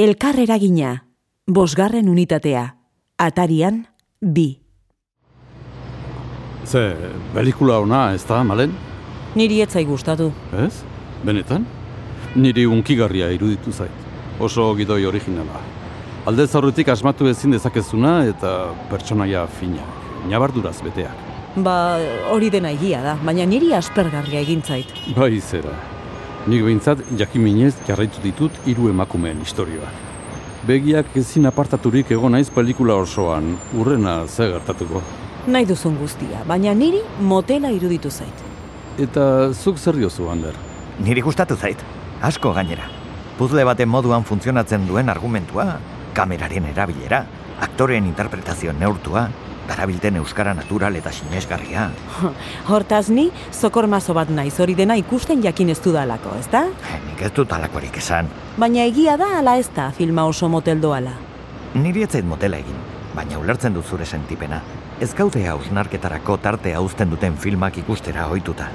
Elkar eragina, bosgarren unitatea, atarian, bi. Ze, pelikula ona ez da, malen? Niri etzai gustatu. Ez? Benetan? Niri unkigarria iruditu zait. Oso gidoi originala. Alde zaurretik asmatu ezin dezakezuna eta pertsonaia fina. Nabarduraz beteak. Ba, hori dena egia da, baina niri aspergarria egin zait. Bai zera. Nik behintzat jakiminez jarraitu ditut hiru emakumeen historioa. Begiak ezin apartaturik egon naiz pelikula osoan, urrena ze gertatuko. Nahi duzun guztia, baina niri motela iruditu zait. Eta zuk zer diozu, Ander? Niri gustatu zait, asko gainera. Puzle baten moduan funtzionatzen duen argumentua, kameraren erabilera, aktoreen interpretazio neurtua, darabilten euskara natural eta sinesgarria. Hortaz ni, zokormazo bat naiz hori dena ikusten jakin ez dudalako, ezta? Eh, Nik ez dut alakorik esan. Baina egia da ala ez da filma oso motel doala. Niri ez zait motela egin, baina ulertzen dut zure sentipena. Ez gaude hausnarketarako tarte hauzten duten filmak ikustera ohituta.